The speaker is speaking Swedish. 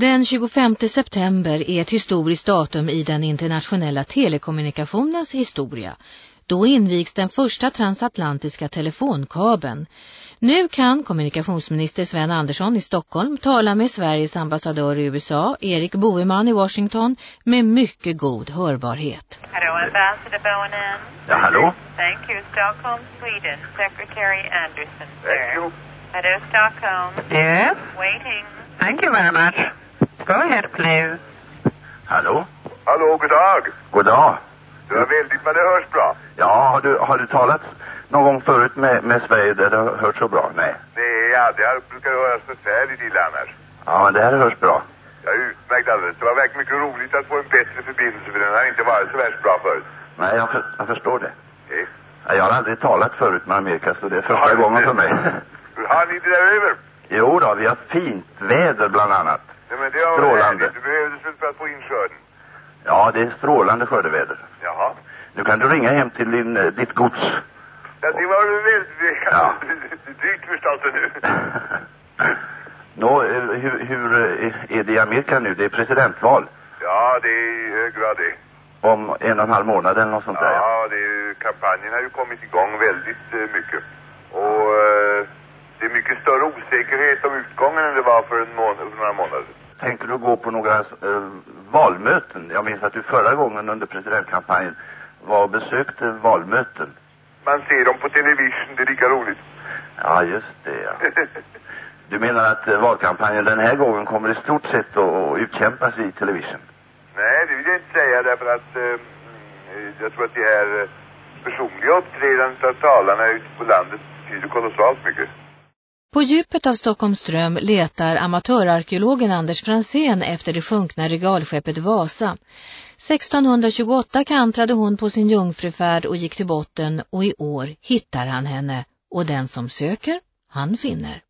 Den 25 september är ett historiskt datum i den internationella telekommunikationens historia. Då invigs den första transatlantiska telefonkabeln. Nu kan kommunikationsminister Sven Andersson i Stockholm tala med Sveriges ambassadör i USA, Erik Boeman i Washington, med mycket god hörbarhet. Hello, Ambassador Bowen. Ja, hallå? Thank you, Stockholm, Sweden. Secretary Anderson, sir. Thank you. Hello, Stockholm. Yes, Waiting. thank you very much. Go ahead, please. Hallå? Hallå, god dag. God dag. Det var väldigt, men det hörs bra. Ja, har du, har du talat någon gång förut med, med Sverige där det har hört så bra? Nej. Nej, ja, det här brukar höras förfärligt illa annars. Ja, men det här hörs bra. Ja, utmärkt alldeles. Det var verkligen mycket roligt att få en bättre förbindelse, för den har inte varit så värst bra förut. Nej, jag, för, jag förstår det. Ja, Jag har aldrig talat förut med Amerika, så det är Har första du gången för mig. Hur har ni det där över? jo då, vi har fint väder bland annat. Nej, men det var Strålande. härligt. Det behövdes väl för att få in skörden. Ja, det är strålande skördeväder. Jaha. Nu kan du ringa hem till din, eh, ditt gods. Ja, det var ju väldigt Ja. dyrt för staten nu. Nå, eh, hur, hur eh, är det i Amerika nu? Det är presidentval Ja, det är i hög grad det. om en och en halv månad eller något sånt där. Ja. Ja, det är kampanjen har ju kommit igång väldigt mycket. Och det är mycket större osäkerhet om utgången än det var för, en månad, för några månader. Tänker du gå på några eh, valmöten? Jag minns att du förra gången under presidentkampanjen var och besökte valmöten. Man ser dem på television, det är lika roligt. Ja, just det. Ja. Du menar att eh, valkampanjen den här gången kommer i stort sett att utkämpas i television? Nej, det vill jag inte säga därför att eh, mm, jag tror att det här eh, personliga uppträdandet av talarna ute på landet betyder kolossalt mycket. På djupet av Stockholms ström letar amatörarkeologen Anders Fransén efter det sjunkna regalskeppet Vasa. 1628 kantrade hon på sin jungfrufärd och gick till botten och i år hittar han henne och den som söker, han finner.